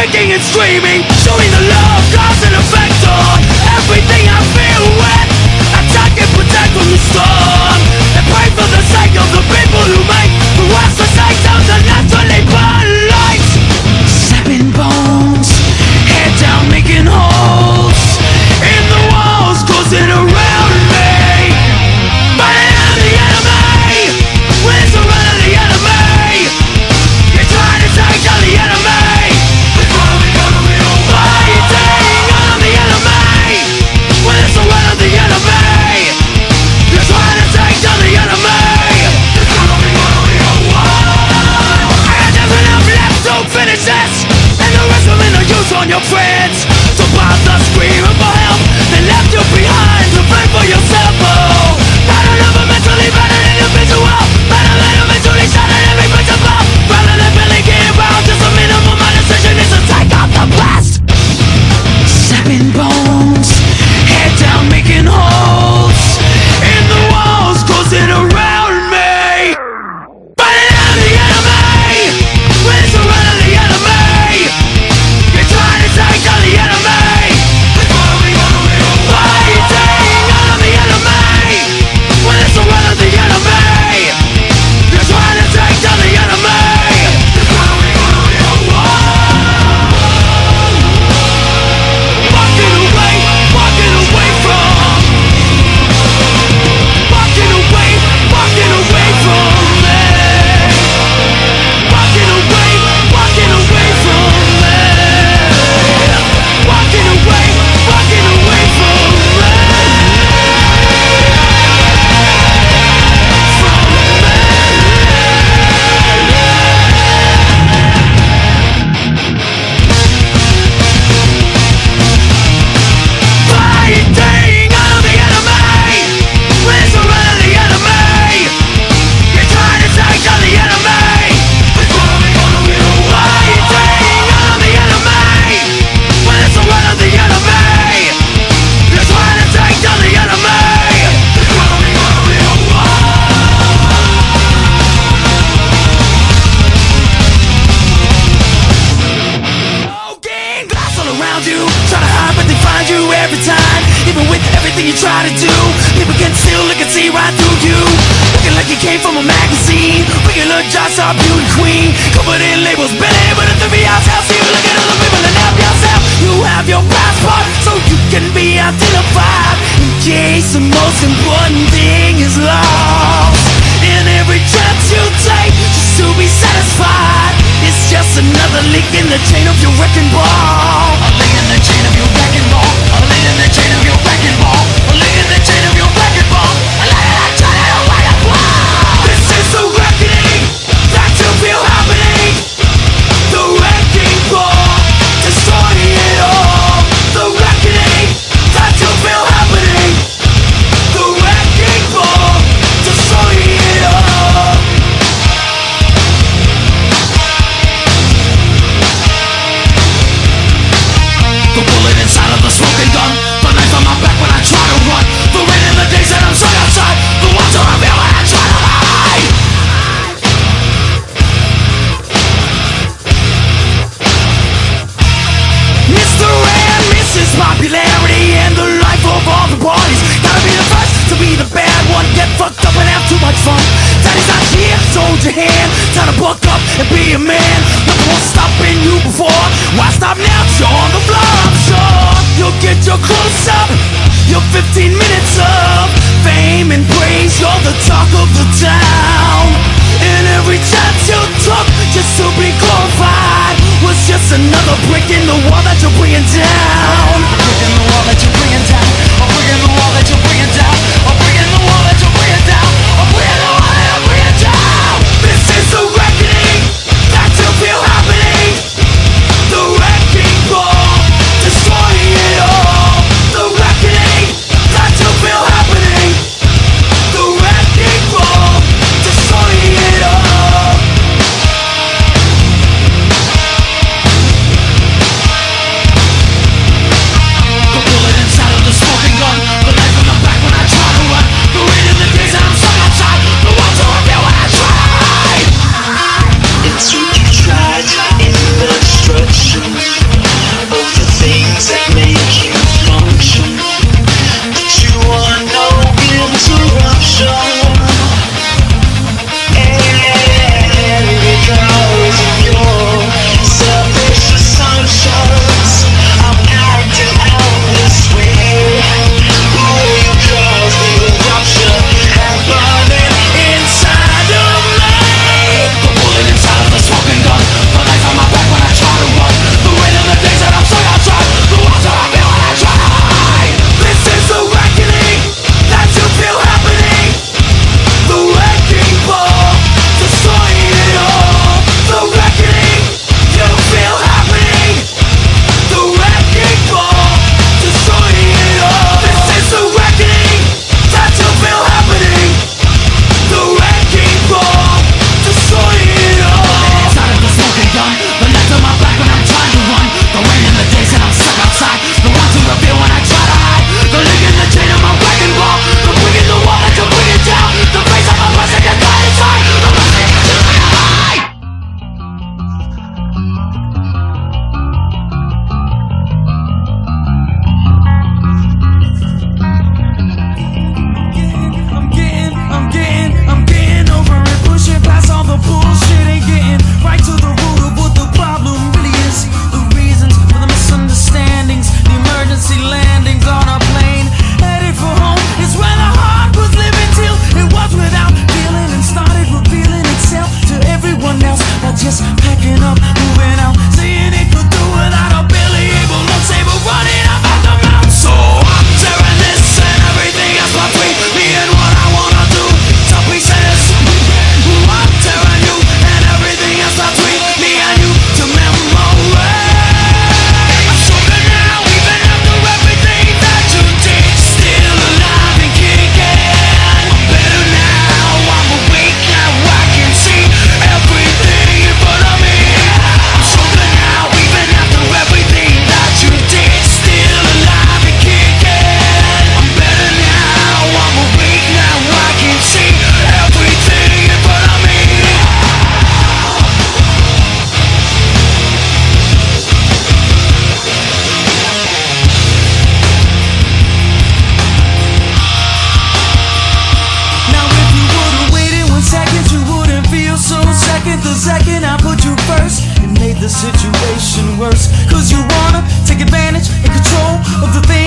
kicking and screaming. Showing the love cause and effect on Everything I feel when Attack and protect from the storm. And pray for the sake of the people who make The worst the state of the natural from Daddy's not here, so hold your hand. Time to buck up and be a man. Nothing was stopping you before. Why stop now? You're on the floor, I'm sure You'll get your close up. Your 15 minutes of fame and praise. You're the talk of the town. And every chance you took just to be glorified Was just another brick in the wall that you're bringing down. Brick in the wall that you're bringing down. A brick in the wall that you're bringing down. the situation worse. Cause you wanna take advantage and control of the things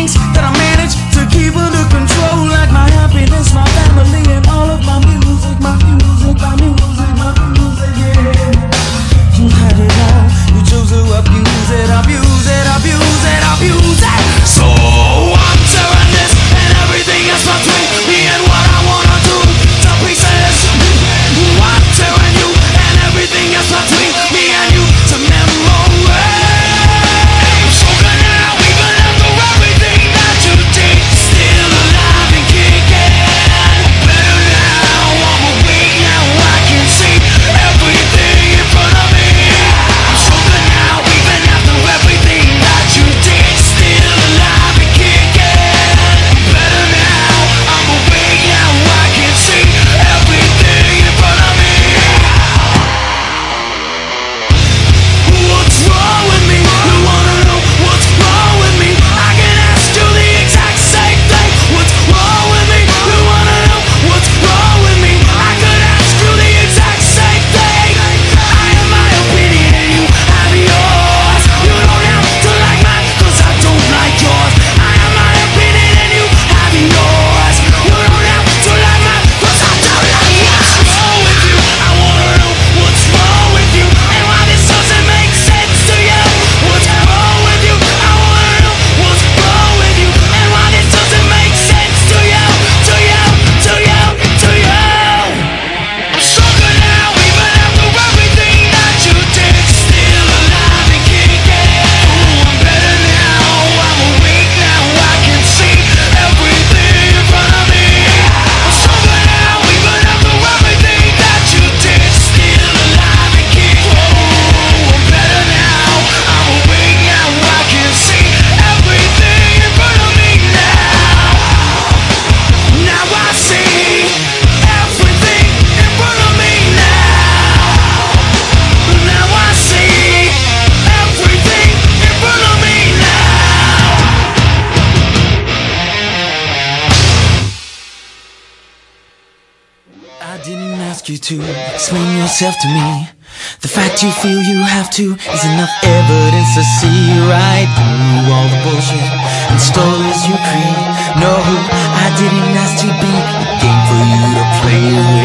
yourself to me. The fact you feel you have to Is enough evidence to see right through all the bullshit And stories you create. No, I didn't ask to be A game for you to play with.